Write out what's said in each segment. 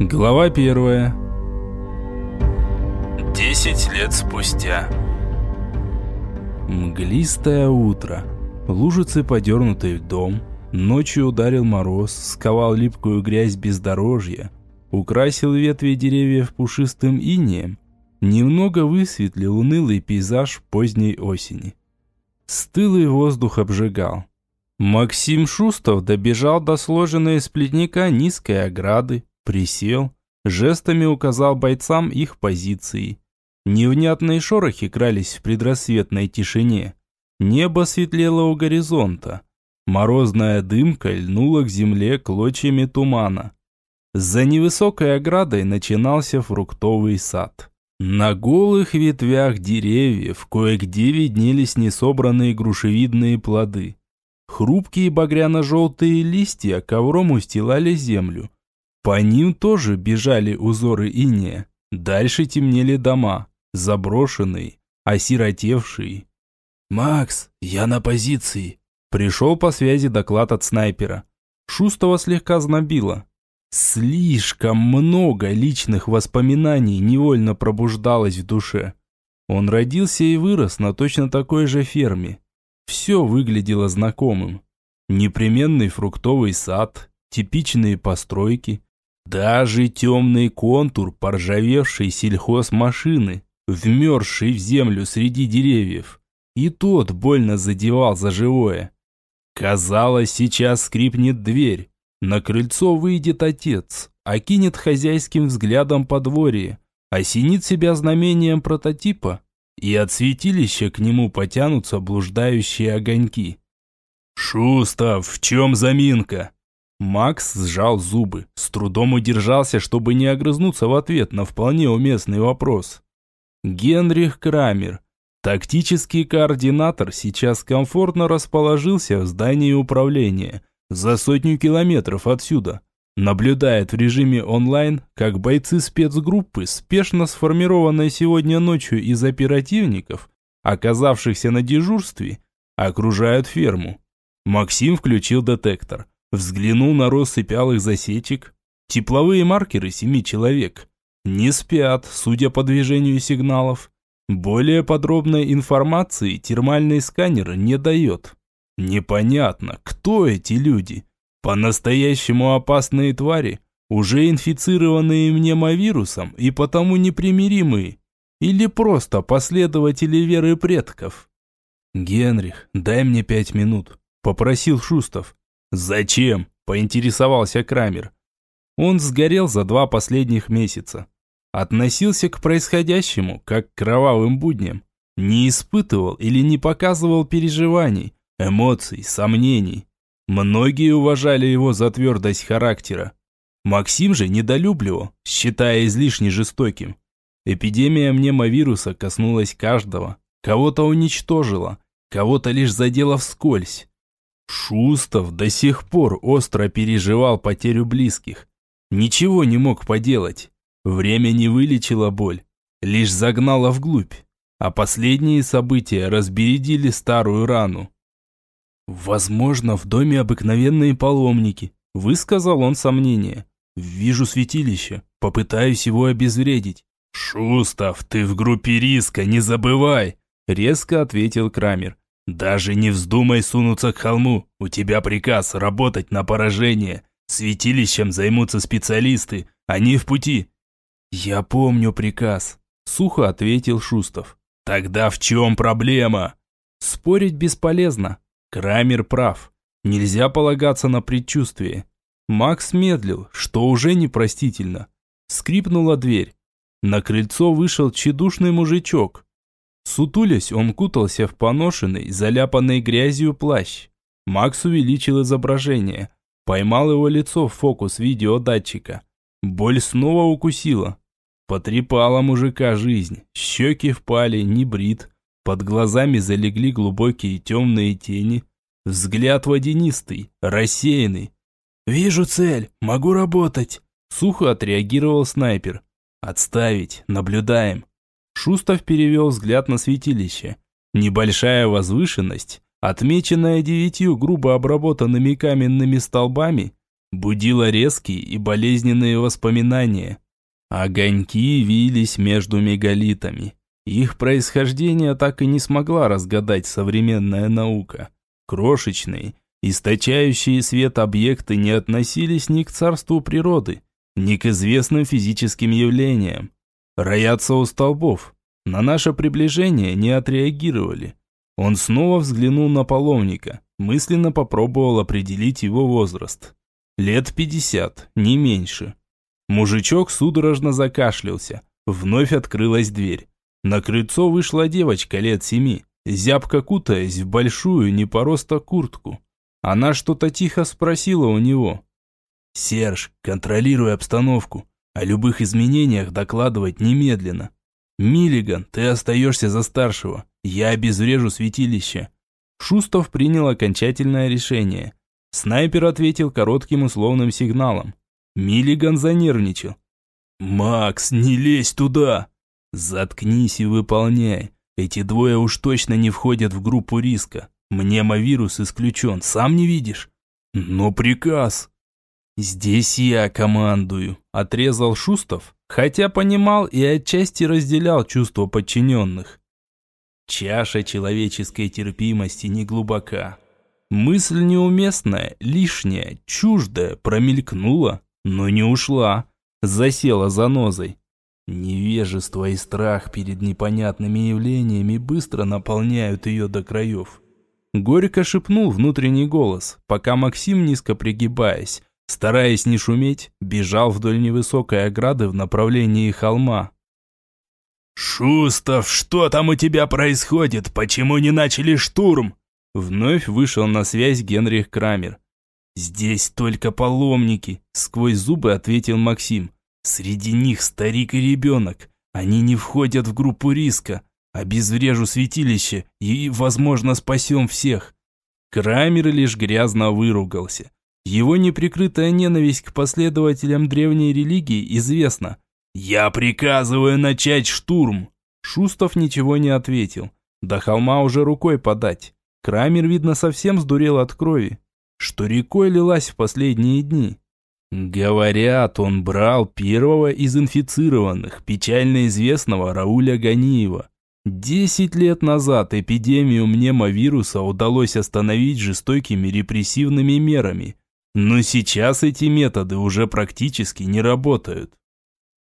Глава первая. Десять лет спустя. Мглистое утро. Лужицы, подернутые в дом. Ночью ударил мороз, сковал липкую грязь бездорожья, украсил ветви деревьев пушистым инеем, немного высветлил унылый пейзаж поздней осени. Стылый воздух обжигал. Максим Шустов добежал до сложенной из плетника низкой ограды, Присел, жестами указал бойцам их позиции. Невнятные шорохи крались в предрассветной тишине. Небо светлело у горизонта. Морозная дымка льнула к земле клочьями тумана. За невысокой оградой начинался фруктовый сад. На голых ветвях деревьев кое-где виднелись несобранные грушевидные плоды. Хрупкие багряно-желтые листья ковром устилали землю. По ним тоже бежали узоры инея. Дальше темнели дома, заброшенные, осиротевшие. «Макс, я на позиции!» Пришел по связи доклад от снайпера. Шустова слегка знобило. Слишком много личных воспоминаний невольно пробуждалось в душе. Он родился и вырос на точно такой же ферме. Все выглядело знакомым. Непременный фруктовый сад, типичные постройки, даже темный контур поржавевшей сельхозмашины, вмерзшей в землю среди деревьев, и тот больно задевал за живое. Казалось, сейчас скрипнет дверь, на крыльцо выйдет отец, окинет хозяйским взглядом подворье, осенит себя знамением прототипа, и от святилища к нему потянутся блуждающие огоньки. «Шустов, в чем заминка?» Макс сжал зубы, с трудом удержался, чтобы не огрызнуться в ответ на вполне уместный вопрос. Генрих Крамер, тактический координатор, сейчас комфортно расположился в здании управления, за сотню километров отсюда. Наблюдает в режиме онлайн, как бойцы спецгруппы, спешно сформированной сегодня ночью из оперативников, оказавшихся на дежурстве, окружают ферму. Максим включил детектор – Взглянул на россыпь алых засечек. Тепловые маркеры семи человек. Не спят, судя по движению сигналов. Более подробной информации термальный сканер не дает. Непонятно, кто эти люди. По-настоящему опасные твари, уже инфицированные мнемовирусом и потому непримиримые. Или просто последователи веры предков. «Генрих, дай мне пять минут», – попросил Шустов. «Зачем?» – поинтересовался Крамер. Он сгорел за два последних месяца. Относился к происходящему, как к кровавым будням. Не испытывал или не показывал переживаний, эмоций, сомнений. Многие уважали его за твердость характера. Максим же недолюбливал, считая излишне жестоким. Эпидемия мнемовируса коснулась каждого. Кого-то уничтожила, кого-то лишь задела вскользь. Шустов до сих пор остро переживал потерю близких. Ничего не мог поделать. Время не вылечило боль, лишь загнало вглубь. А последние события разбередили старую рану. «Возможно, в доме обыкновенные паломники», – высказал он сомнение. «Вижу святилище, попытаюсь его обезвредить». «Шустов, ты в группе риска, не забывай!» – резко ответил Крамер. «Даже не вздумай сунуться к холму. У тебя приказ работать на поражение. Святилищем займутся специалисты. Они в пути». «Я помню приказ», – сухо ответил Шустов. «Тогда в чем проблема?» Спорить бесполезно. Крамер прав. Нельзя полагаться на предчувствие. Макс медлил, что уже непростительно. Скрипнула дверь. На крыльцо вышел тщедушный мужичок, Сутулясь, он кутался в поношенный, заляпанный грязью плащ. Макс увеличил изображение. Поймал его лицо в фокус видеодатчика. Боль снова укусила. Потрепала мужика жизнь. Щеки впали, не брит. Под глазами залегли глубокие темные тени. Взгляд водянистый, рассеянный. «Вижу цель, могу работать», – сухо отреагировал снайпер. «Отставить, наблюдаем». Шустов перевел взгляд на святилище. Небольшая возвышенность, отмеченная девятью грубо обработанными каменными столбами, будила резкие и болезненные воспоминания. Огоньки вились между мегалитами. Их происхождение так и не смогла разгадать современная наука. Крошечные, источающие свет объекты не относились ни к царству природы, ни к известным физическим явлениям. Роятся у столбов. На наше приближение не отреагировали. Он снова взглянул на паломника, мысленно попробовал определить его возраст. Лет пятьдесят, не меньше. Мужичок судорожно закашлялся. Вновь открылась дверь. На крыльцо вышла девочка лет семи, зябко кутаясь в большую, не по роста куртку. Она что-то тихо спросила у него. «Серж, контролируй обстановку. О любых изменениях докладывать немедленно. Миллиган, ты остаешься за старшего. Я обезврежу святилище». Шустов принял окончательное решение. Снайпер ответил коротким условным сигналом. Миллиган занервничал. «Макс, не лезь туда!» «Заткнись и выполняй. Эти двое уж точно не входят в группу риска. Мнемовирус исключен, сам не видишь?» «Но приказ!» «Здесь я командую», – отрезал Шустов, хотя понимал и отчасти разделял чувства подчиненных. Чаша человеческой терпимости не глубока. Мысль неуместная, лишняя, чуждая промелькнула, но не ушла, засела за нозой. Невежество и страх перед непонятными явлениями быстро наполняют ее до краев. Горько шепнул внутренний голос, пока Максим, низко пригибаясь, стараясь не шуметь, бежал вдоль невысокой ограды в направлении холма. «Шустов, что там у тебя происходит? Почему не начали штурм?» Вновь вышел на связь Генрих Крамер. «Здесь только паломники», – сквозь зубы ответил Максим. Среди них старик и ребенок. Они не входят в группу риска. Обезврежу святилище и, возможно, спасем всех. Крамер лишь грязно выругался. Его неприкрытая ненависть к последователям древней религии известна. «Я приказываю начать штурм!» Шустов ничего не ответил. До холма уже рукой подать. Крамер, видно, совсем сдурел от крови, что рекой лилась в последние дни. Говорят, он брал первого из инфицированных, печально известного Рауля Ганиева. Десять лет назад эпидемию мнемовируса удалось остановить жестокими репрессивными мерами, но сейчас эти методы уже практически не работают.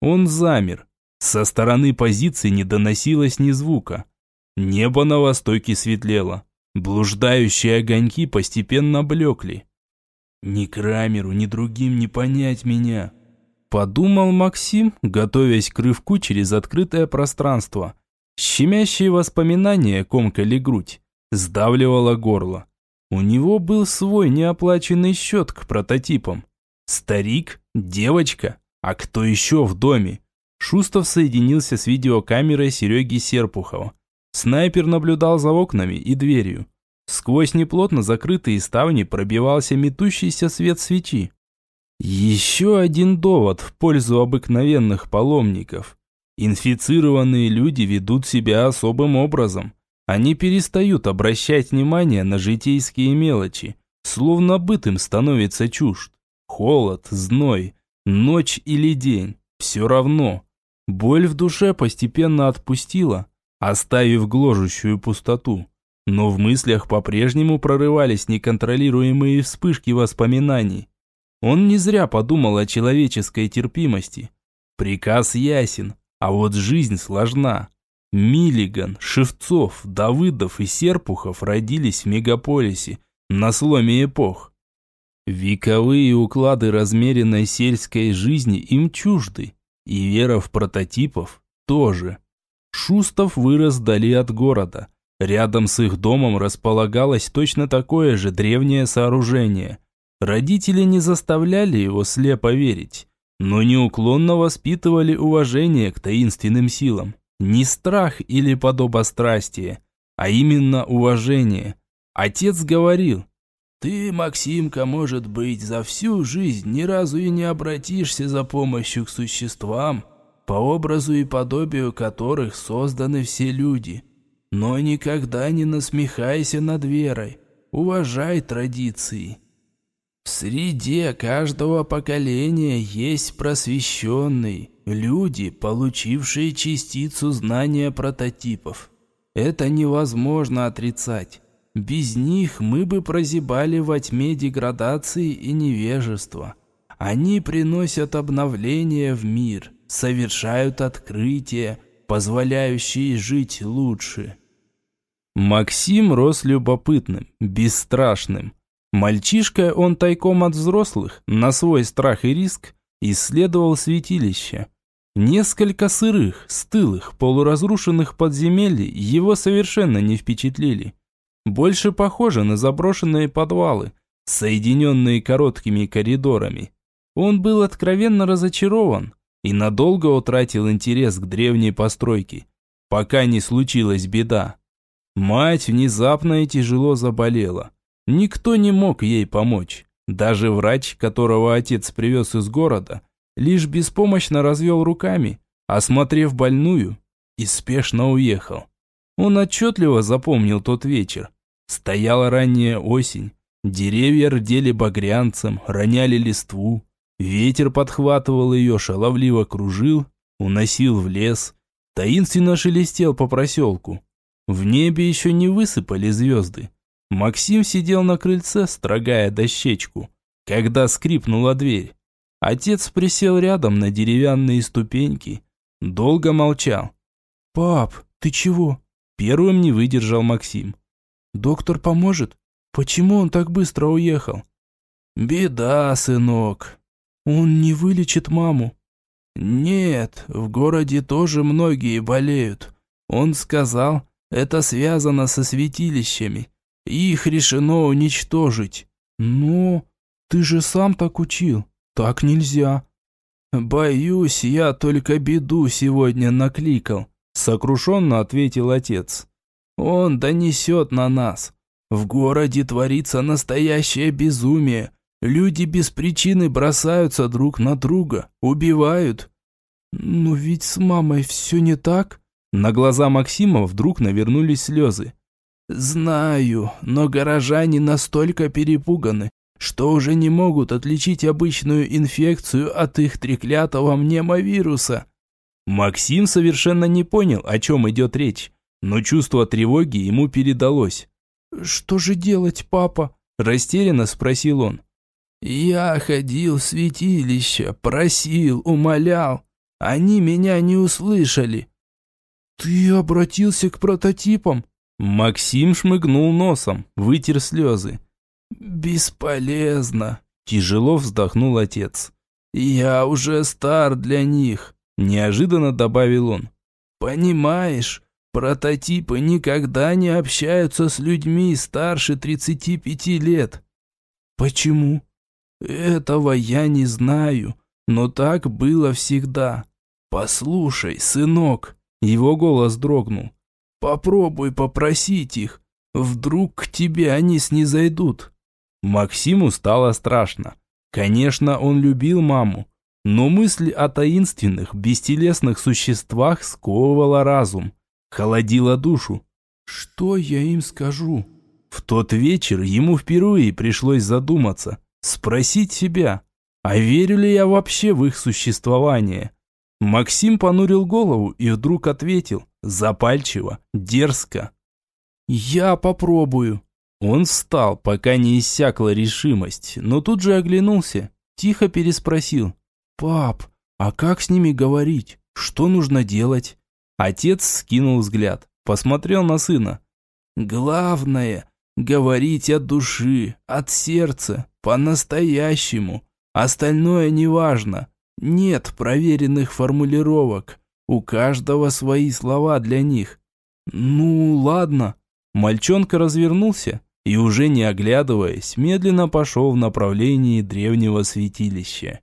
Он замер. Со стороны позиции не доносилось ни звука. Небо на востоке светлело. Блуждающие огоньки постепенно блекли. Ни Крамеру, ни другим не понять меня. Подумал Максим, готовясь к рывку через открытое пространство. Щемящие воспоминания комкали грудь, сдавливало горло. У него был свой неоплаченный счет к прототипам. Старик, девочка, а кто еще в доме? Шустов соединился с видеокамерой Сереги Серпухова. Снайпер наблюдал за окнами и дверью. Сквозь неплотно закрытые ставни пробивался метущийся свет свечи. Еще один довод в пользу обыкновенных паломников. Инфицированные люди ведут себя особым образом. Они перестают обращать внимание на житейские мелочи, словно быт им становится чужд. Холод, зной, ночь или день – все равно. Боль в душе постепенно отпустила, оставив гложущую пустоту. Но в мыслях по-прежнему прорывались неконтролируемые вспышки воспоминаний. Он не зря подумал о человеческой терпимости. Приказ ясен, а вот жизнь сложна. Миллиган, Шевцов, Давыдов и Серпухов родились в мегаполисе на сломе эпох. Вековые уклады размеренной сельской жизни им чужды, и вера в прототипов тоже. Шустов вырос вдали от города – Рядом с их домом располагалось точно такое же древнее сооружение. Родители не заставляли его слепо верить, но неуклонно воспитывали уважение к таинственным силам. Не страх или подобострастие, а именно уважение. Отец говорил, «Ты, Максимка, может быть, за всю жизнь ни разу и не обратишься за помощью к существам, по образу и подобию которых созданы все люди». Но никогда не насмехайся над верой. Уважай традиции. среде каждого поколения есть просвещенный, люди, получившие частицу знания прототипов. Это невозможно отрицать. Без них мы бы прозябали во тьме деградации и невежества. Они приносят обновление в мир, совершают открытия, позволяющие жить лучше. Максим рос любопытным, бесстрашным. Мальчишка он тайком от взрослых, на свой страх и риск, исследовал святилище. Несколько сырых, стылых, полуразрушенных подземелий его совершенно не впечатлили. Больше похоже на заброшенные подвалы, соединенные короткими коридорами. Он был откровенно разочарован и надолго утратил интерес к древней постройке, пока не случилась беда. Мать внезапно и тяжело заболела. Никто не мог ей помочь. Даже врач, которого отец привез из города, лишь беспомощно развел руками, осмотрев больную, и спешно уехал. Он отчетливо запомнил тот вечер. Стояла ранняя осень, деревья рдели багрянцем, роняли листву, ветер подхватывал ее, шаловливо кружил, уносил в лес, таинственно шелестел по проселку. В небе еще не высыпали звезды. Максим сидел на крыльце, строгая дощечку, когда скрипнула дверь. Отец присел рядом на деревянные ступеньки, долго молчал. «Пап, ты чего?» Первым не выдержал Максим. «Доктор поможет? Почему он так быстро уехал?» «Беда, сынок. Он не вылечит маму». «Нет, в городе тоже многие болеют. Он сказал, это связано со святилищами. Их решено уничтожить. Но ты же сам так учил. Так нельзя. Боюсь, я только беду сегодня накликал, сокрушенно ответил отец. Он донесет на нас. В городе творится настоящее безумие. Люди без причины бросаются друг на друга, убивают. Но ведь с мамой все не так. На глаза Максима вдруг навернулись слезы. «Знаю, но горожане настолько перепуганы, что уже не могут отличить обычную инфекцию от их треклятого мнемовируса». Максим совершенно не понял, о чем идет речь, но чувство тревоги ему передалось. «Что же делать, папа?» – растерянно спросил он. «Я ходил в святилище, просил, умолял. Они меня не услышали. «Ты обратился к прототипам?» Максим шмыгнул носом, вытер слезы. «Бесполезно», – тяжело вздохнул отец. «Я уже стар для них», – неожиданно добавил он. «Понимаешь, прототипы никогда не общаются с людьми старше 35 лет». «Почему?» «Этого я не знаю, но так было всегда. Послушай, сынок, его голос дрогнул. «Попробуй попросить их. Вдруг к тебе они снизойдут». Максиму стало страшно. Конечно, он любил маму, но мысль о таинственных, бестелесных существах сковывала разум, холодила душу. «Что я им скажу?» В тот вечер ему впервые пришлось задуматься, спросить себя, а верю ли я вообще в их существование? Максим понурил голову и вдруг ответил, запальчиво, дерзко. «Я попробую». Он встал, пока не иссякла решимость, но тут же оглянулся, тихо переспросил. «Пап, а как с ними говорить? Что нужно делать?» Отец скинул взгляд, посмотрел на сына. «Главное, говорить от души, от сердца, по-настоящему. Остальное неважно. Нет проверенных формулировок. У каждого свои слова для них. Ну, ладно. Мальчонка развернулся и, уже не оглядываясь, медленно пошел в направлении древнего святилища.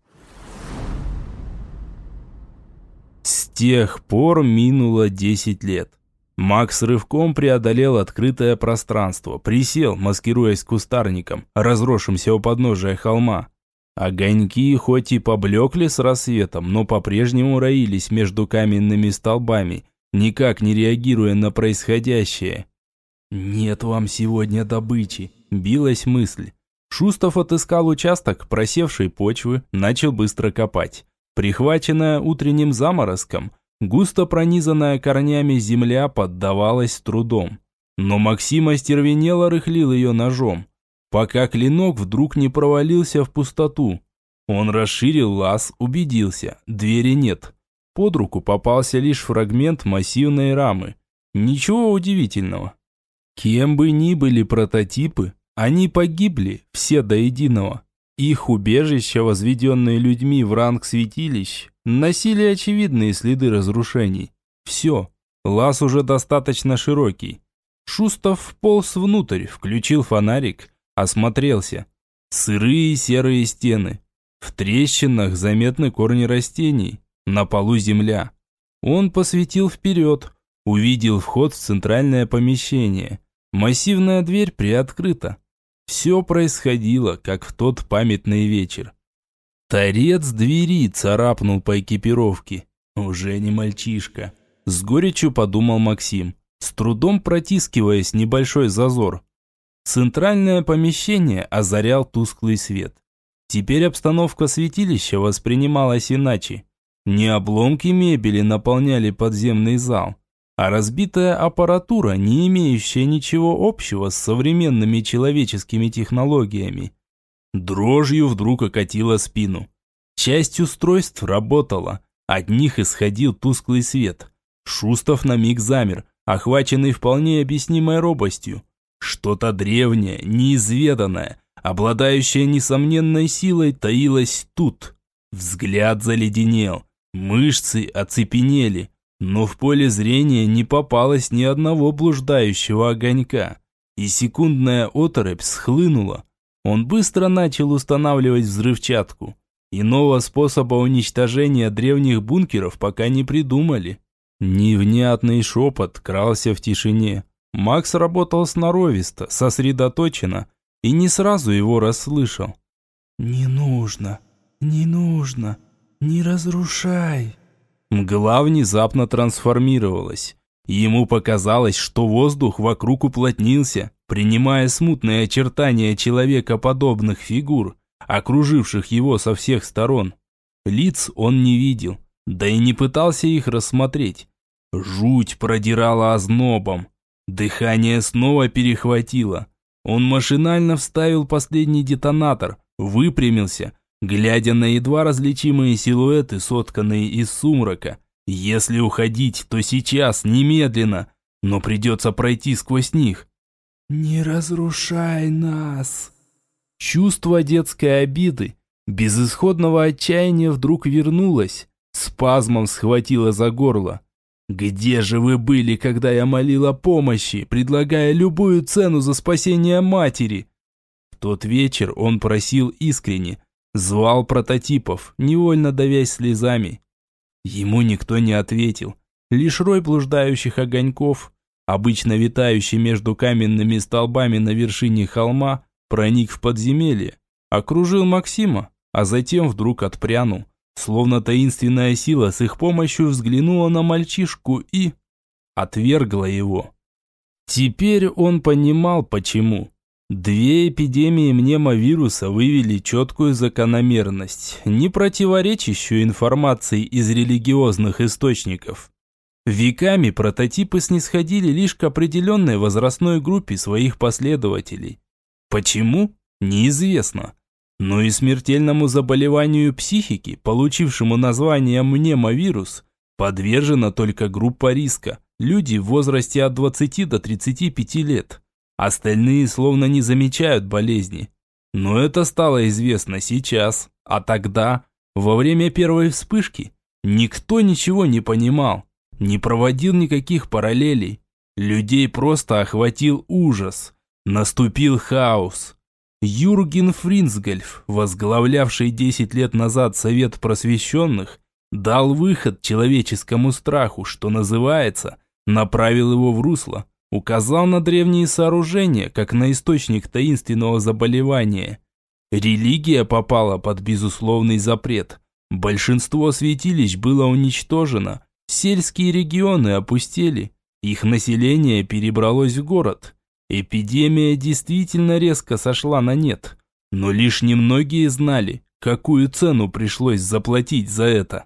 С тех пор минуло десять лет. Макс рывком преодолел открытое пространство, присел, маскируясь кустарником, разросшимся у подножия холма, Огоньки хоть и поблекли с рассветом, но по-прежнему роились между каменными столбами, никак не реагируя на происходящее. «Нет вам сегодня добычи», – билась мысль. Шустов отыскал участок просевшей почвы, начал быстро копать. Прихваченная утренним заморозком, густо пронизанная корнями земля поддавалась трудом. Но Максим остервенело рыхлил ее ножом, пока клинок вдруг не провалился в пустоту. Он расширил лаз, убедился, двери нет. Под руку попался лишь фрагмент массивной рамы. Ничего удивительного. Кем бы ни были прототипы, они погибли, все до единого. Их убежища, возведенные людьми в ранг святилищ, носили очевидные следы разрушений. Все, лаз уже достаточно широкий. Шустов вполз внутрь, включил фонарик, осмотрелся. Сырые серые стены. В трещинах заметны корни растений. На полу земля. Он посветил вперед, увидел вход в центральное помещение. Массивная дверь приоткрыта. Все происходило, как в тот памятный вечер. Торец двери царапнул по экипировке. Уже не мальчишка. С горечью подумал Максим, с трудом протискиваясь небольшой зазор. Центральное помещение озарял тусклый свет. Теперь обстановка святилища воспринималась иначе. Не обломки мебели наполняли подземный зал, а разбитая аппаратура, не имеющая ничего общего с современными человеческими технологиями. Дрожью вдруг окатила спину. Часть устройств работала, от них исходил тусклый свет. Шустов на миг замер, охваченный вполне объяснимой робостью. Что-то древнее, неизведанное, обладающее несомненной силой, таилось тут. Взгляд заледенел, мышцы оцепенели, но в поле зрения не попалось ни одного блуждающего огонька, и секундная оторопь схлынула. Он быстро начал устанавливать взрывчатку. Иного способа уничтожения древних бункеров пока не придумали. Невнятный шепот крался в тишине. Макс работал сноровисто, сосредоточенно, и не сразу его расслышал. «Не нужно, не нужно, не разрушай». Мгла внезапно трансформировалась. Ему показалось, что воздух вокруг уплотнился, принимая смутные очертания человекоподобных фигур, окруживших его со всех сторон. Лиц он не видел, да и не пытался их рассмотреть. Жуть продирала ознобом. Дыхание снова перехватило. Он машинально вставил последний детонатор, выпрямился, глядя на едва различимые силуэты, сотканные из сумрака. Если уходить, то сейчас, немедленно, но придется пройти сквозь них. «Не разрушай нас!» Чувство детской обиды, безысходного отчаяния вдруг вернулось, спазмом схватило за горло. «Где же вы были, когда я молил о помощи, предлагая любую цену за спасение матери?» В тот вечер он просил искренне, Звал прототипов, невольно давясь слезами. Ему никто не ответил. Лишь рой блуждающих огоньков, обычно витающий между каменными столбами на вершине холма, проник в подземелье, окружил Максима, а затем вдруг отпрянул. Словно таинственная сила с их помощью взглянула на мальчишку и... отвергла его. Теперь он понимал, почему. Две эпидемии мнемовируса вывели четкую закономерность, не противоречащую информации из религиозных источников. Веками прототипы снисходили лишь к определенной возрастной группе своих последователей. Почему? Неизвестно. Но и смертельному заболеванию психики, получившему название мнемовирус, подвержена только группа риска – люди в возрасте от 20 до 35 лет. Остальные словно не замечают болезни. Но это стало известно сейчас, а тогда, во время первой вспышки, никто ничего не понимал, не проводил никаких параллелей. Людей просто охватил ужас. Наступил хаос. Юрген Фринсгольф, возглавлявший 10 лет назад Совет Просвещенных, дал выход человеческому страху, что называется, направил его в русло, Указал на древние сооружения, как на источник таинственного заболевания. Религия попала под безусловный запрет. Большинство святилищ было уничтожено. Сельские регионы опустели. Их население перебралось в город. Эпидемия действительно резко сошла на нет. Но лишь немногие знали, какую цену пришлось заплатить за это.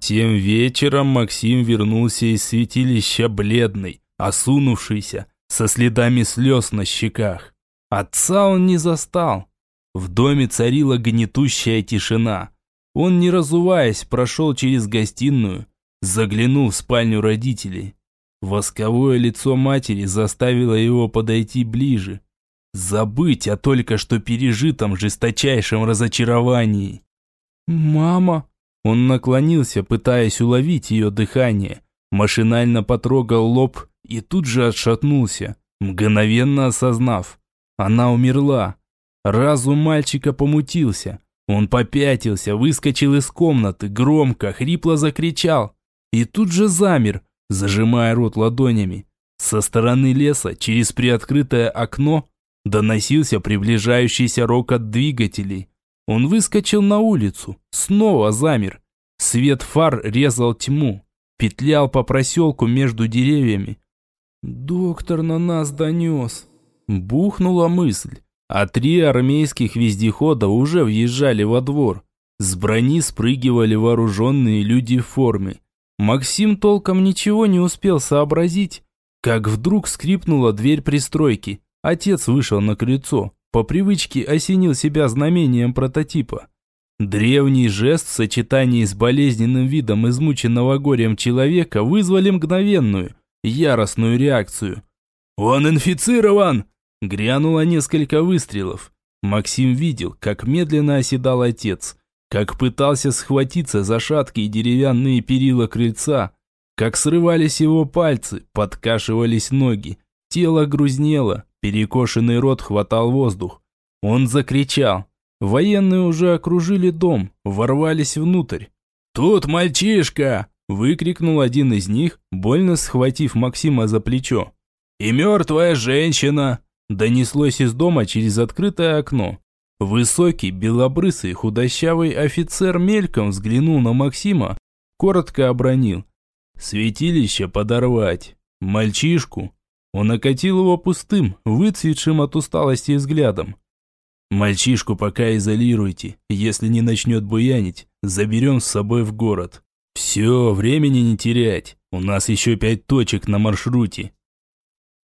Тем вечером Максим вернулся из святилища бледный, осунувшийся, со следами слез на щеках. Отца он не застал. В доме царила гнетущая тишина. Он, не разуваясь, прошел через гостиную, заглянул в спальню родителей. Восковое лицо матери заставило его подойти ближе. Забыть о только что пережитом жесточайшем разочаровании. «Мама!» Он наклонился, пытаясь уловить ее дыхание. Машинально потрогал лоб и тут же отшатнулся, мгновенно осознав. Она умерла. Разум мальчика помутился. Он попятился, выскочил из комнаты, громко, хрипло закричал. И тут же замер, зажимая рот ладонями. Со стороны леса, через приоткрытое окно, доносился приближающийся рокот двигателей. Он выскочил на улицу, снова замер. Свет фар резал тьму, петлял по проселку между деревьями. «Доктор на нас донес», – бухнула мысль. А три армейских вездехода уже въезжали во двор. С брони спрыгивали вооруженные люди в форме. Максим толком ничего не успел сообразить, как вдруг скрипнула дверь пристройки. Отец вышел на крыльцо, по привычке осенил себя знамением прототипа. Древний жест в сочетании с болезненным видом измученного горем человека вызвали мгновенную, яростную реакцию. «Он инфицирован!» Грянуло несколько выстрелов. Максим видел, как медленно оседал отец, как пытался схватиться за шаткие деревянные перила крыльца, как срывались его пальцы, подкашивались ноги, тело грузнело, перекошенный рот хватал воздух. Он закричал. Военные уже окружили дом, ворвались внутрь. «Тут мальчишка!» – выкрикнул один из них, больно схватив Максима за плечо. «И мертвая женщина!» – донеслось из дома через открытое окно. Высокий, белобрысый, худощавый офицер мельком взглянул на Максима, коротко обронил. «Святилище подорвать! Мальчишку!» Он окатил его пустым, выцветшим от усталости взглядом. «Мальчишку пока изолируйте. Если не начнет буянить, заберем с собой в город. Все, времени не терять. У нас еще пять точек на маршруте».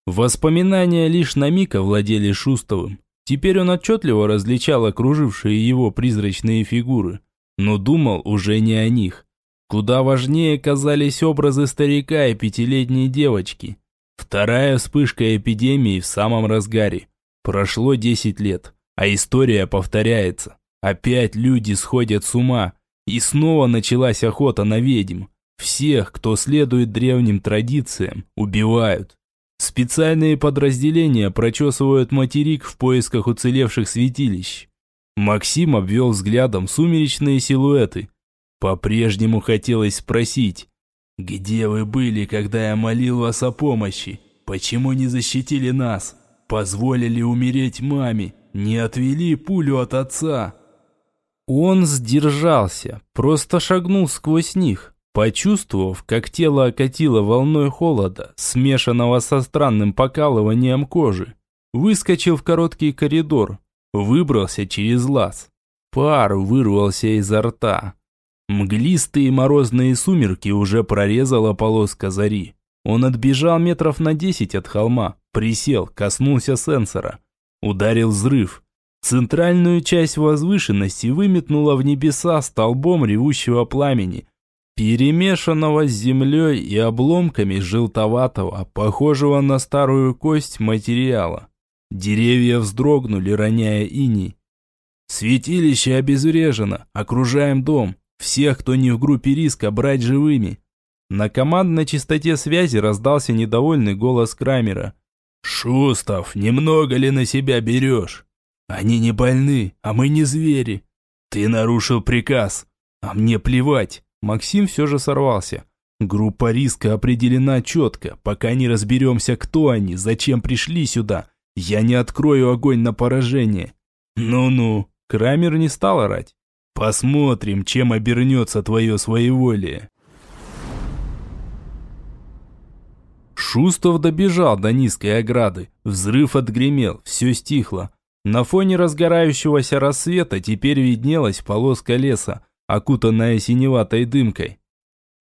Воспоминания лишь на миг овладели Шустовым. Теперь он отчетливо различал окружившие его призрачные фигуры, но думал уже не о них. Куда важнее казались образы старика и пятилетней девочки. Вторая вспышка эпидемии в самом разгаре. Прошло 10 лет, а история повторяется. Опять люди сходят с ума, и снова началась охота на ведьм. Всех, кто следует древним традициям, убивают. Специальные подразделения прочесывают материк в поисках уцелевших святилищ. Максим обвел взглядом сумеречные силуэты. По-прежнему хотелось спросить, «Где вы были, когда я молил вас о помощи? Почему не защитили нас? Позволили умереть маме? Не отвели пулю от отца?» Он сдержался, просто шагнул сквозь них, Почувствовав, как тело окатило волной холода, смешанного со странным покалыванием кожи, выскочил в короткий коридор, выбрался через лаз. Пар вырвался изо рта. Мглистые морозные сумерки уже прорезала полоска зари. Он отбежал метров на десять от холма, присел, коснулся сенсора. Ударил взрыв. Центральную часть возвышенности выметнуло в небеса столбом ревущего пламени, перемешанного с землей и обломками желтоватого, похожего на старую кость материала. Деревья вздрогнули, роняя иней. Святилище обезврежено, окружаем дом. Всех, кто не в группе риска, брать живыми. На командной частоте связи раздался недовольный голос Крамера. «Шустов, немного ли на себя берешь? Они не больны, а мы не звери. Ты нарушил приказ, а мне плевать. Максим все же сорвался. Группа риска определена четко. Пока не разберемся, кто они, зачем пришли сюда, я не открою огонь на поражение. Ну-ну, Крамер не стал орать. Посмотрим, чем обернется твое своеволие. Шустов добежал до низкой ограды, Взрыв отгремел, все стихло. На фоне разгорающегося рассвета теперь виднелась полоска леса, окутанная синеватой дымкой.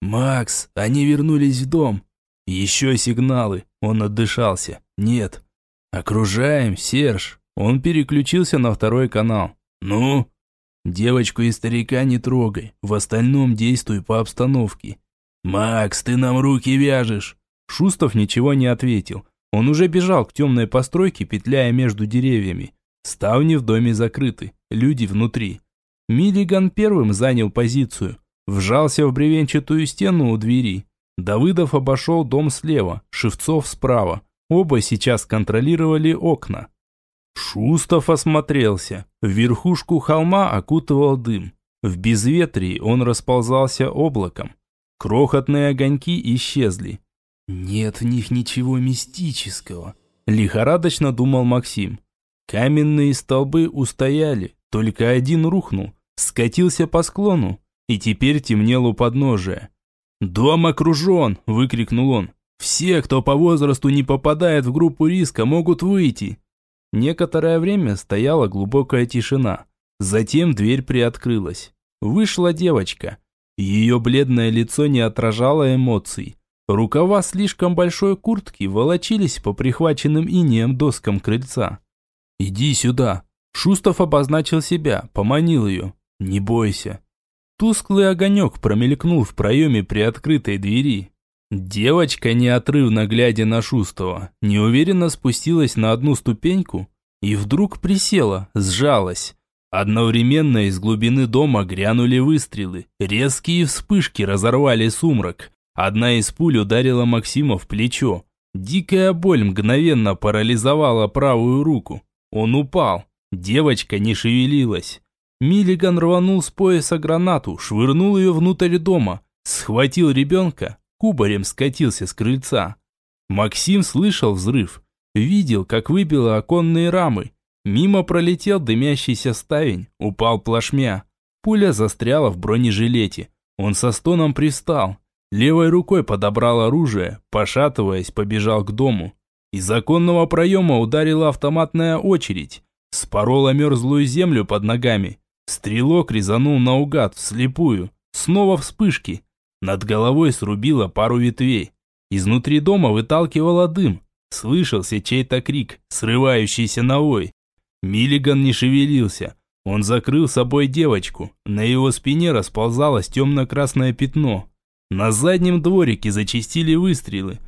«Макс, они вернулись в дом!» «Еще сигналы!» Он отдышался. «Нет!» «Окружаем, Серж!» Он переключился на второй канал. «Ну?» «Девочку и старика не трогай, в остальном действуй по обстановке». «Макс, ты нам руки вяжешь!» Шустов ничего не ответил. Он уже бежал к темной постройке, петляя между деревьями. Ставни в доме закрыты, люди внутри. Миллиган первым занял позицию. Вжался в бревенчатую стену у двери. Давыдов обошел дом слева, Шевцов справа. Оба сейчас контролировали окна. Шустов осмотрелся. Верхушку холма окутывал дым. В безветрии он расползался облаком. Крохотные огоньки исчезли. «Нет в них ничего мистического», – лихорадочно думал Максим. Каменные столбы устояли, только один рухнул, скатился по склону и теперь темнел у подножия. «Дом окружен!» – выкрикнул он. «Все, кто по возрасту не попадает в группу риска, могут выйти!» Некоторое время стояла глубокая тишина. Затем дверь приоткрылась. Вышла девочка. Ее бледное лицо не отражало эмоций. Рукава слишком большой куртки волочились по прихваченным инеем доскам крыльца. «Иди сюда!» Шустов обозначил себя, поманил ее. «Не бойся!» Тусклый огонек промелькнул в проеме при открытой двери. Девочка, неотрывно глядя на Шустова, неуверенно спустилась на одну ступеньку и вдруг присела, сжалась. Одновременно из глубины дома грянули выстрелы, резкие вспышки разорвали сумрак. Одна из пуль ударила Максима в плечо. Дикая боль мгновенно парализовала правую руку. Он упал. Девочка не шевелилась. Миллиган рванул с пояса гранату, швырнул ее внутрь дома, схватил ребенка, кубарем скатился с крыльца. Максим слышал взрыв, видел, как выбило оконные рамы. Мимо пролетел дымящийся ставень, упал плашмя. Пуля застряла в бронежилете. Он со стоном пристал. Левой рукой подобрал оружие, пошатываясь, побежал к дому. Из оконного проема ударила автоматная очередь. Спорола мерзлую землю под ногами. Стрелок резанул наугад, вслепую. Снова вспышки. Над головой срубило пару ветвей. Изнутри дома выталкивало дым. Слышался чей-то крик, срывающийся на вой. Миллиган не шевелился. Он закрыл собой девочку. На его спине расползалось темно-красное пятно. На заднем дворике зачистили выстрелы.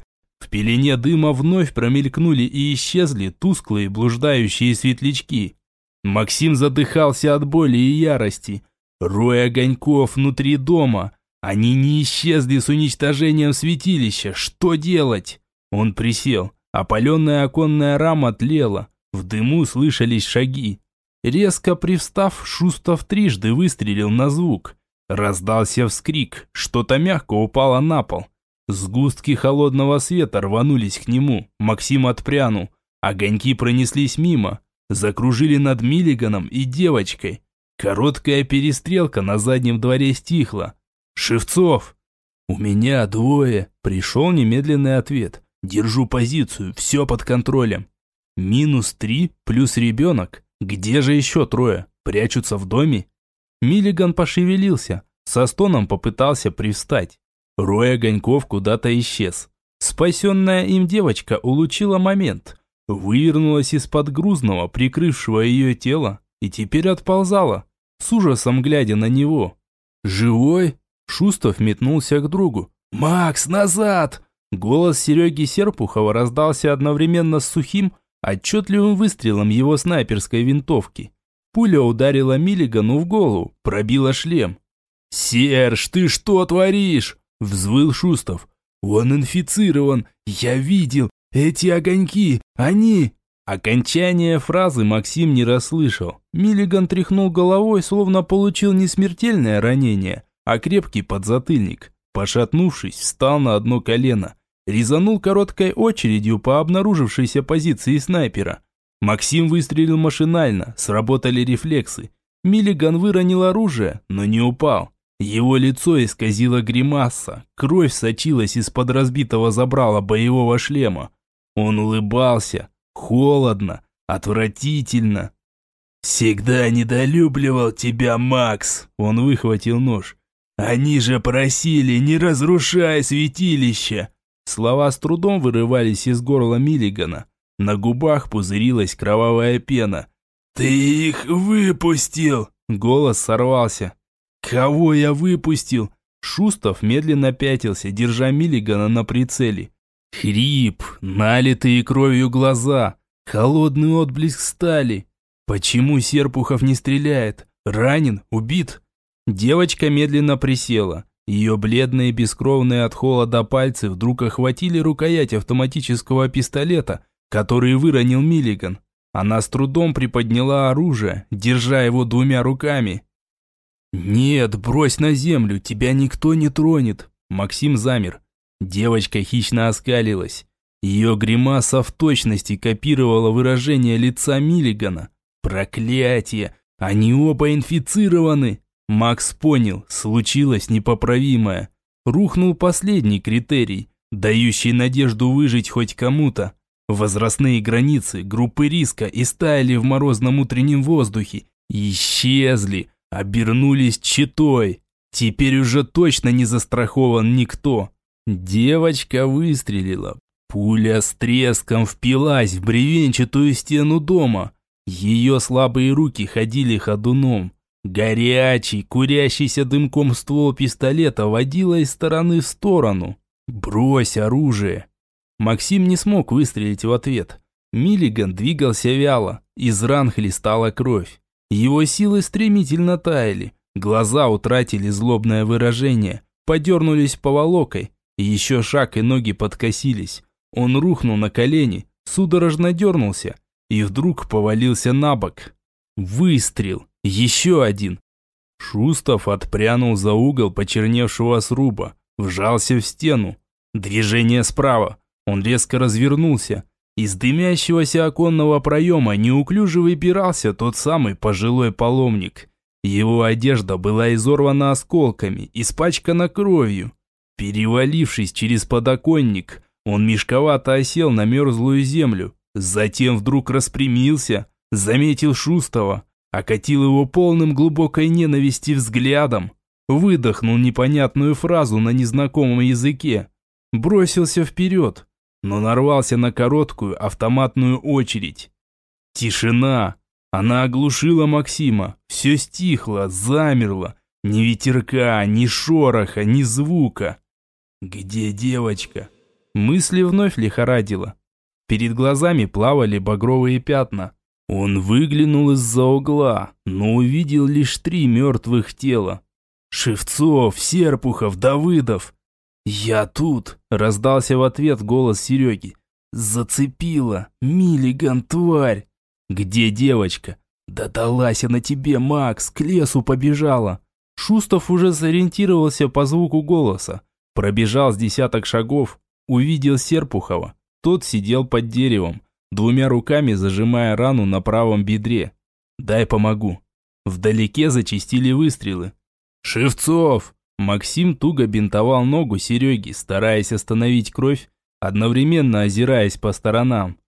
В пелене дыма вновь промелькнули и исчезли тусклые блуждающие светлячки. Максим задыхался от боли и ярости. Рой огоньков внутри дома. Они не исчезли с уничтожением святилища. Что делать? Он присел. Опаленная оконная рама тлела. В дыму слышались шаги. Резко привстав, Шустов трижды выстрелил на звук. Раздался вскрик. Что-то мягко упало на пол. Сгустки холодного света рванулись к нему. Максим отпрянул. Огоньки пронеслись мимо закружили над Миллиганом и девочкой. Короткая перестрелка на заднем дворе стихла. «Шевцов!» «У меня двое!» Пришел немедленный ответ. «Держу позицию, все под контролем». «Минус три плюс ребенок. Где же еще трое? Прячутся в доме?» Миллиган пошевелился, со стоном попытался привстать. Рой огоньков куда-то исчез. Спасенная им девочка улучила момент вывернулась из-под грузного, прикрывшего ее тела, и теперь отползала, с ужасом глядя на него. «Живой?» Шустов метнулся к другу. «Макс, назад!» Голос Сереги Серпухова раздался одновременно с сухим, отчетливым выстрелом его снайперской винтовки. Пуля ударила Миллигану в голову, пробила шлем. «Серж, ты что творишь?» – взвыл Шустов. «Он инфицирован, я видел, эти огоньки, они...» Окончание фразы Максим не расслышал. Миллиган тряхнул головой, словно получил не смертельное ранение, а крепкий подзатыльник. Пошатнувшись, встал на одно колено. Резанул короткой очередью по обнаружившейся позиции снайпера. Максим выстрелил машинально, сработали рефлексы. Миллиган выронил оружие, но не упал. Его лицо исказило гримаса, кровь сочилась из-под разбитого забрала боевого шлема. Он улыбался, Холодно, отвратительно. «Всегда недолюбливал тебя, Макс!» Он выхватил нож. «Они же просили, не разрушай святилище!» Слова с трудом вырывались из горла Миллигана. На губах пузырилась кровавая пена. «Ты их выпустил!» Голос сорвался. «Кого я выпустил?» Шустов медленно пятился, держа Миллигана на прицеле. Хрип, налитые кровью глаза, холодный отблеск стали. Почему Серпухов не стреляет? Ранен? Убит? Девочка медленно присела. Ее бледные, бескровные от холода пальцы вдруг охватили рукоять автоматического пистолета, который выронил Миллиган. Она с трудом приподняла оружие, держа его двумя руками. «Нет, брось на землю, тебя никто не тронет!» Максим замер. Девочка хищно оскалилась. Ее гримаса в точности копировала выражение лица Миллигана. «Проклятие! Они оба инфицированы!» Макс понял, случилось непоправимое. Рухнул последний критерий, дающий надежду выжить хоть кому-то. Возрастные границы, группы риска истаяли в морозном утреннем воздухе. Исчезли, обернулись читой. Теперь уже точно не застрахован никто. Девочка выстрелила. Пуля с треском впилась в бревенчатую стену дома. Ее слабые руки ходили ходуном. Горячий, курящийся дымком ствол пистолета водила из стороны в сторону. «Брось оружие!» Максим не смог выстрелить в ответ. Миллиган двигался вяло, из ран хлестала кровь. Его силы стремительно таяли, глаза утратили злобное выражение, подернулись поволокой, еще шаг и ноги подкосились. Он рухнул на колени, судорожно дернулся и вдруг повалился на бок. Выстрел, еще один. Шустов отпрянул за угол почерневшего сруба, вжался в стену. Движение справа, он резко развернулся. Из дымящегося оконного проема неуклюже выбирался тот самый пожилой паломник. Его одежда была изорвана осколками, испачкана кровью. Перевалившись через подоконник, он мешковато осел на мерзлую землю. Затем вдруг распрямился, заметил Шустова, окатил его полным глубокой ненависти взглядом, выдохнул непонятную фразу на незнакомом языке, бросился вперед, но нарвался на короткую автоматную очередь. Тишина. Она оглушила Максима. Все стихло, замерло. Ни ветерка, ни шороха, ни звука. «Где девочка?» Мысли вновь лихорадило. Перед глазами плавали багровые пятна. Он выглянул из-за угла, но увидел лишь три мертвых тела. Шевцов, Серпухов, Давыдов. «Я тут!» – раздался в ответ голос Сереги. «Зацепила! Миллиган, тварь!» «Где девочка?» «Да далась на тебе, Макс, к лесу побежала!» Шустов уже сориентировался по звуку голоса. Пробежал с десяток шагов, увидел Серпухова. Тот сидел под деревом, двумя руками зажимая рану на правом бедре. «Дай помогу». Вдалеке зачистили выстрелы. «Шевцов!» Максим туго бинтовал ногу Сереги, стараясь остановить кровь, одновременно озираясь по сторонам.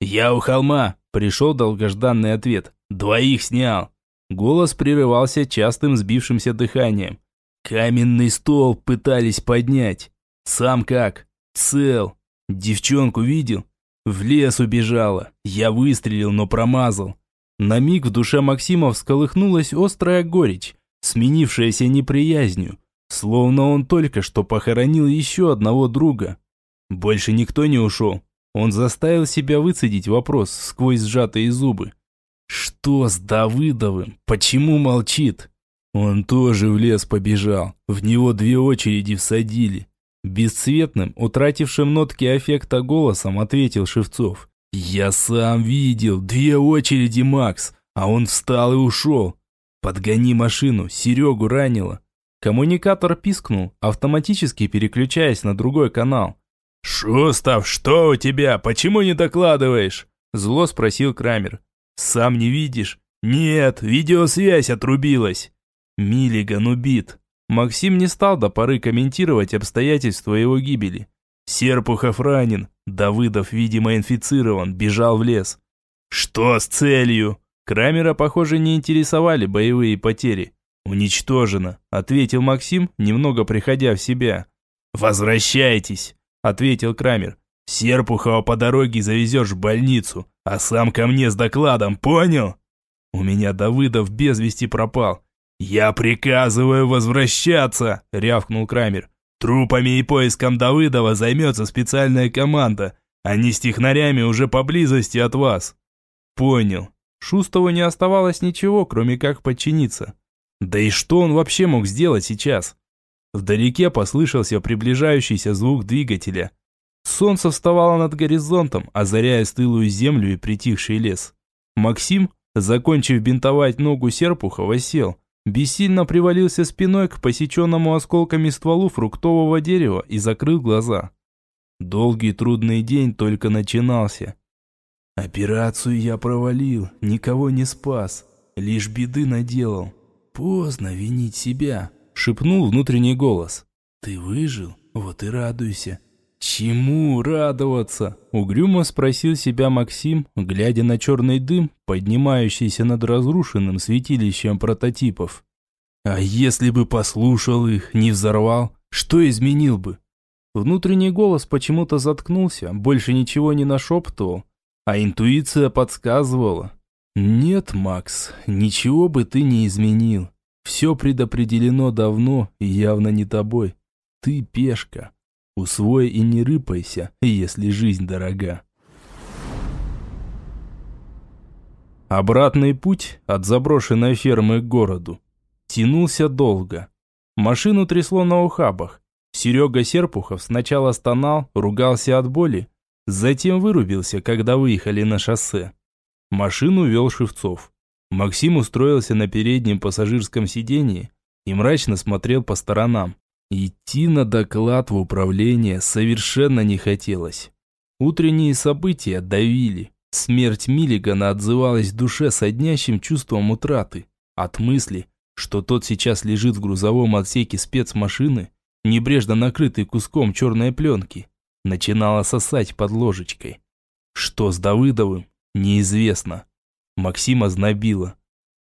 «Я у холма!» – пришел долгожданный ответ. «Двоих снял!» Голос прерывался частым сбившимся дыханием. «Каменный стол пытались поднять. Сам как? Цел. Девчонку видел? В лес убежала. Я выстрелил, но промазал». На миг в душе Максима всколыхнулась острая горечь, сменившаяся неприязнью, Словно он только что похоронил еще одного друга. Больше никто не ушел. Он заставил себя выцедить вопрос сквозь сжатые зубы. Что с Давыдовым? Почему молчит? Он тоже в лес побежал. В него две очереди всадили. Бесцветным, утратившим нотки аффекта голосом, ответил Шевцов. «Я сам видел. Две очереди, Макс. А он встал и ушел. Подгони машину. Серегу ранило. Коммуникатор пискнул, автоматически переключаясь на другой канал. «Шустов, что у тебя? Почему не докладываешь?» Зло спросил Крамер. «Сам не видишь?» «Нет, видеосвязь отрубилась». Миллиган убит. Максим не стал до поры комментировать обстоятельства его гибели. Серпухов ранен. Давыдов, видимо, инфицирован, бежал в лес. Что с целью? Крамера, похоже, не интересовали боевые потери. «Уничтожено», — ответил Максим, немного приходя в себя. «Возвращайтесь», — ответил Крамер. «Серпухова по дороге завезешь в больницу, а сам ко мне с докладом, понял?» «У меня Давыдов без вести пропал». «Я приказываю возвращаться», — рявкнул Крамер. «Трупами и поиском Давыдова займется специальная команда. Они с технарями уже поблизости от вас». «Понял». Шустову не оставалось ничего, кроме как подчиниться. Да и что он вообще мог сделать сейчас? Вдалеке послышался приближающийся звук двигателя. Солнце вставало над горизонтом, озаряя стылую землю и притихший лес. Максим, закончив бинтовать ногу Серпухова, сел, бессильно привалился спиной к посеченному осколками стволу фруктового дерева и закрыл глаза. Долгий трудный день только начинался. Операцию я провалил, никого не спас, лишь беды наделал. Поздно винить себя, шепнул внутренний голос. Ты выжил, вот и радуйся. «Чему радоваться?» – угрюмо спросил себя Максим, глядя на черный дым, поднимающийся над разрушенным святилищем прототипов. «А если бы послушал их, не взорвал, что изменил бы?» Внутренний голос почему-то заткнулся, больше ничего не нашептывал, а интуиция подсказывала. «Нет, Макс, ничего бы ты не изменил. Все предопределено давно и явно не тобой. Ты пешка». Усвой и не рыпайся, если жизнь дорога. Обратный путь от заброшенной фермы к городу тянулся долго. Машину трясло на ухабах. Серега Серпухов сначала стонал, ругался от боли, затем вырубился, когда выехали на шоссе. Машину вел Шевцов. Максим устроился на переднем пассажирском сидении и мрачно смотрел по сторонам. Идти на доклад в управление совершенно не хотелось. Утренние события давили. Смерть Миллигана отзывалась в душе соднящим чувством утраты. От мысли, что тот сейчас лежит в грузовом отсеке спецмашины, небрежно накрытый куском черной пленки, начинала сосать под ложечкой. Что с Давыдовым, неизвестно. Максима знобило.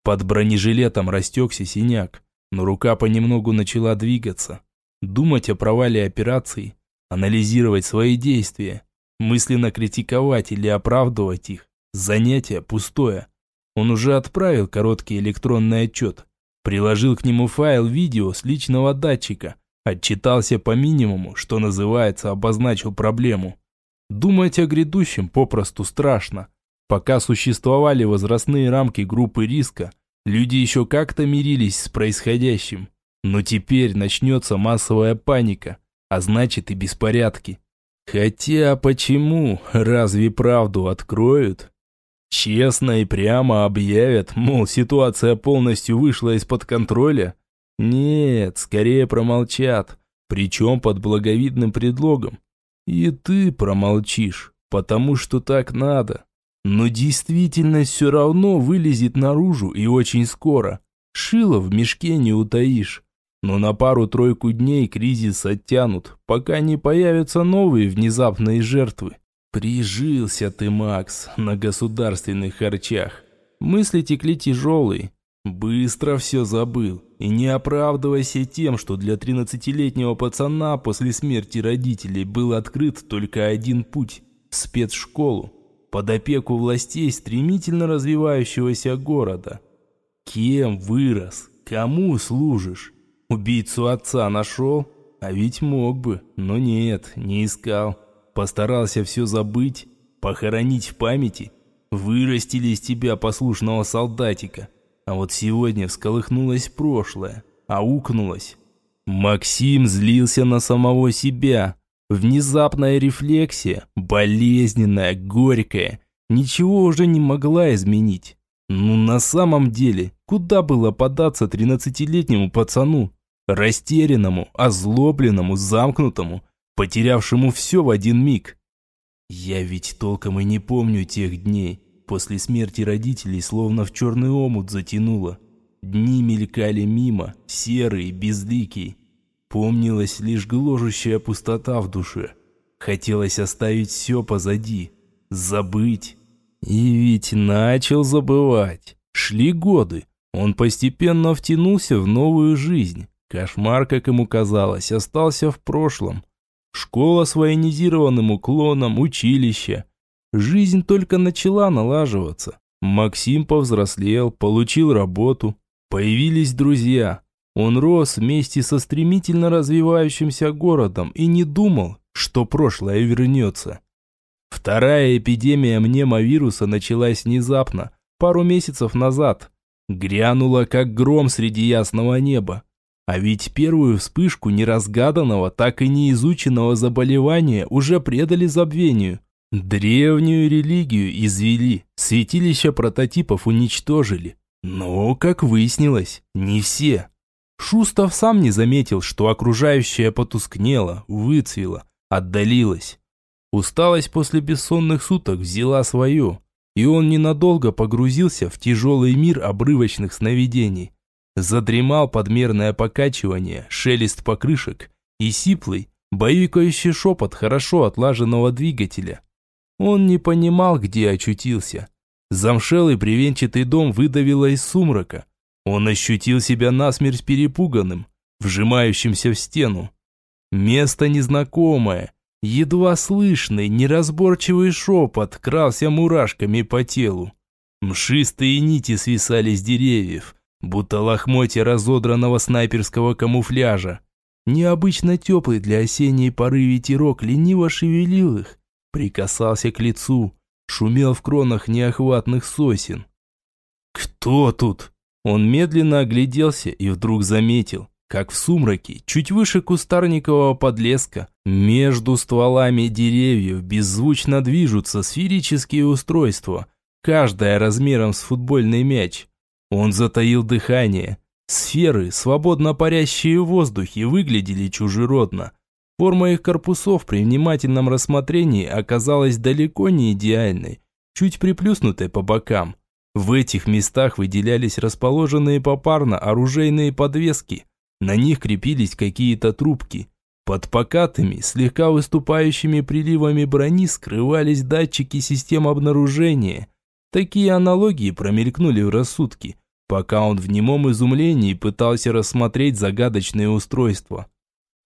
Под бронежилетом растекся синяк, но рука понемногу начала двигаться думать о провале операции, анализировать свои действия, мысленно критиковать или оправдывать их. Занятие пустое. Он уже отправил короткий электронный отчет, приложил к нему файл видео с личного датчика, отчитался по минимуму, что называется, обозначил проблему. Думать о грядущем попросту страшно. Пока существовали возрастные рамки группы риска, люди еще как-то мирились с происходящим. Но теперь начнется массовая паника, а значит и беспорядки. Хотя почему? Разве правду откроют? Честно и прямо объявят, мол, ситуация полностью вышла из-под контроля? Нет, скорее промолчат, причем под благовидным предлогом. И ты промолчишь, потому что так надо. Но действительность все равно вылезет наружу и очень скоро. Шило в мешке не утаишь. Но на пару-тройку дней кризис оттянут, пока не появятся новые внезапные жертвы. Прижился ты, Макс, на государственных харчах. Мысли текли тяжелые. Быстро все забыл. И не оправдывайся тем, что для 13-летнего пацана после смерти родителей был открыт только один путь – спецшколу, под опеку властей стремительно развивающегося города. Кем вырос? Кому служишь? Убийцу отца нашел? А ведь мог бы, но нет, не искал. Постарался все забыть, похоронить в памяти. Вырастили из тебя послушного солдатика. А вот сегодня всколыхнулось прошлое, аукнулось. Максим злился на самого себя. Внезапная рефлексия, болезненная, горькая, ничего уже не могла изменить. Ну на самом деле, куда было податься тринадцатилетнему пацану? Растерянному, озлобленному, замкнутому, потерявшему все в один миг. Я ведь толком и не помню тех дней. После смерти родителей словно в черный омут затянуло. Дни мелькали мимо, серые, безликие. Помнилась лишь гложущая пустота в душе. Хотелось оставить все позади, забыть. И ведь начал забывать. Шли годы. Он постепенно втянулся в новую жизнь. Кошмар, как ему казалось, остался в прошлом. Школа с военизированным уклоном, училище. Жизнь только начала налаживаться. Максим повзрослел, получил работу. Появились друзья. Он рос вместе со стремительно развивающимся городом и не думал, что прошлое вернется. Вторая эпидемия мнемовируса началась внезапно, пару месяцев назад. Грянула, как гром среди ясного неба. А ведь первую вспышку неразгаданного, так и не изученного заболевания уже предали забвению. Древнюю религию извели, святилища прототипов уничтожили. Но, как выяснилось, не все. Шустов сам не заметил, что окружающее потускнело, выцвело, отдалилось. Усталость после бессонных суток взяла свое, и он ненадолго погрузился в тяжелый мир обрывочных сновидений. Задремал подмерное покачивание, шелест покрышек и сиплый, боюкающий шепот хорошо отлаженного двигателя. Он не понимал, где очутился. Замшелый бревенчатый дом выдавило из сумрака. Он ощутил себя насмерть перепуганным, вжимающимся в стену. Место незнакомое, едва слышный, неразборчивый шепот крался мурашками по телу. Мшистые нити свисали с деревьев, будто лохмотья разодранного снайперского камуфляжа. Необычно теплый для осенней поры ветерок лениво шевелил их, прикасался к лицу, шумел в кронах неохватных сосен. «Кто тут?» Он медленно огляделся и вдруг заметил, как в сумраке, чуть выше кустарникового подлеска, между стволами деревьев беззвучно движутся сферические устройства, каждая размером с футбольный мяч. Он затаил дыхание. Сферы, свободно парящие в воздухе, выглядели чужеродно. Форма их корпусов при внимательном рассмотрении оказалась далеко не идеальной, чуть приплюснутой по бокам. В этих местах выделялись расположенные попарно оружейные подвески. На них крепились какие-то трубки. Под покатыми, слегка выступающими приливами брони скрывались датчики систем обнаружения. Такие аналогии промелькнули в рассудке, пока он в немом изумлении пытался рассмотреть загадочные устройства.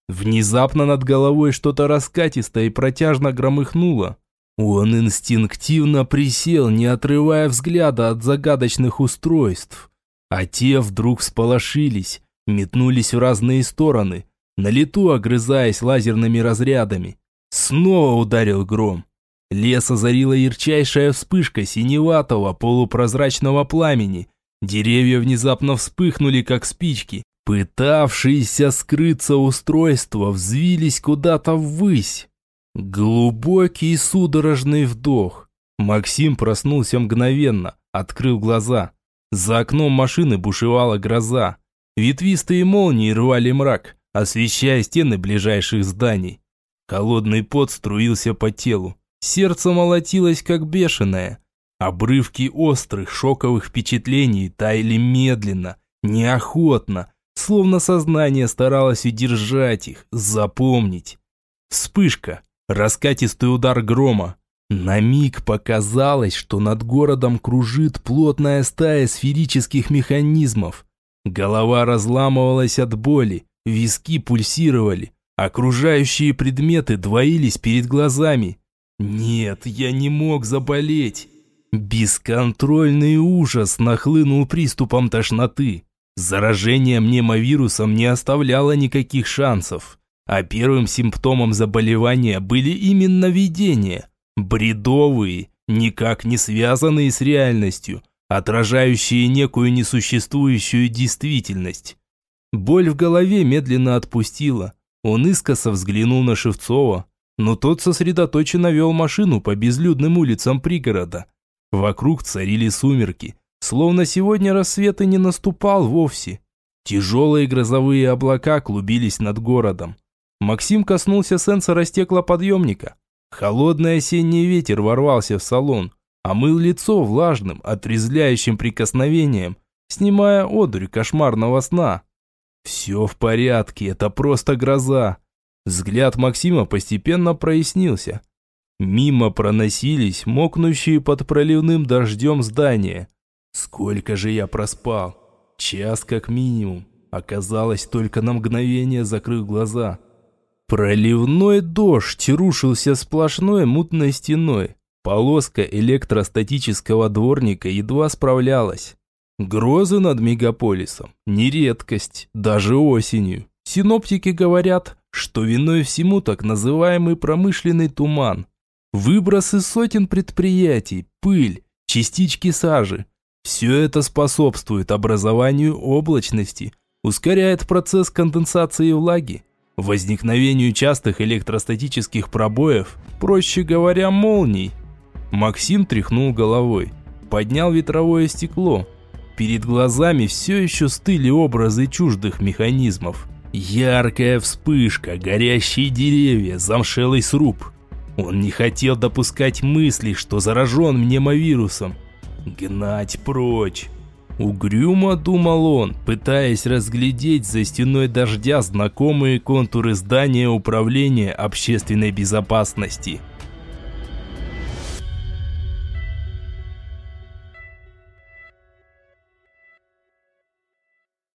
Внезапно над головой что-то раскатисто и протяжно громыхнуло. Он инстинктивно присел, не отрывая взгляда от загадочных устройств. А те вдруг сполошились, метнулись в разные стороны, на лету огрызаясь лазерными разрядами. Снова ударил гром. Лес озарила ярчайшая вспышка синеватого полупрозрачного пламени. Деревья внезапно вспыхнули, как спички. Пытавшиеся скрыться устройства взвились куда-то ввысь. Глубокий судорожный вдох. Максим проснулся мгновенно, открыл глаза. За окном машины бушевала гроза. Ветвистые молнии рвали мрак, освещая стены ближайших зданий. Холодный пот струился по телу. Сердце молотилось, как бешеное. Обрывки острых шоковых впечатлений таяли медленно, неохотно, словно сознание старалось удержать их, запомнить. Вспышка, раскатистый удар грома. На миг показалось, что над городом кружит плотная стая сферических механизмов. Голова разламывалась от боли, виски пульсировали, окружающие предметы двоились перед глазами. Нет, я не мог заболеть. Бесконтрольный ужас нахлынул приступом тошноты. Заражение мнемовирусом не оставляло никаких шансов, а первым симптомом заболевания были именно видения, бредовые, никак не связанные с реальностью, отражающие некую несуществующую действительность. Боль в голове медленно отпустила. Он искоса взглянул на Шевцова, но тот сосредоточенно вел машину по безлюдным улицам пригорода. Вокруг царили сумерки, Словно сегодня рассвет и не наступал вовсе. Тяжелые грозовые облака клубились над городом. Максим коснулся сенсора стеклоподъемника. Холодный осенний ветер ворвался в салон, омыл лицо влажным, отрезвляющим прикосновением, снимая одурь кошмарного сна. Все в порядке, это просто гроза. Взгляд Максима постепенно прояснился. Мимо проносились мокнущие под проливным дождем здания. Сколько же я проспал? Час как минимум. Оказалось, только на мгновение закрыл глаза. Проливной дождь рушился сплошной мутной стеной. Полоска электростатического дворника едва справлялась. Грозы над мегаполисом – не редкость, даже осенью. Синоптики говорят, что виной всему так называемый промышленный туман. Выбросы сотен предприятий, пыль, частички сажи. Все это способствует образованию облачности, ускоряет процесс конденсации влаги, возникновению частых электростатических пробоев, проще говоря, молний. Максим тряхнул головой, поднял ветровое стекло. Перед глазами все еще стыли образы чуждых механизмов. Яркая вспышка, горящие деревья, замшелый сруб. Он не хотел допускать мысли, что заражен мнемовирусом. Гнать прочь. Угрюмо думал он, пытаясь разглядеть за стеной дождя знакомые контуры здания управления общественной безопасности –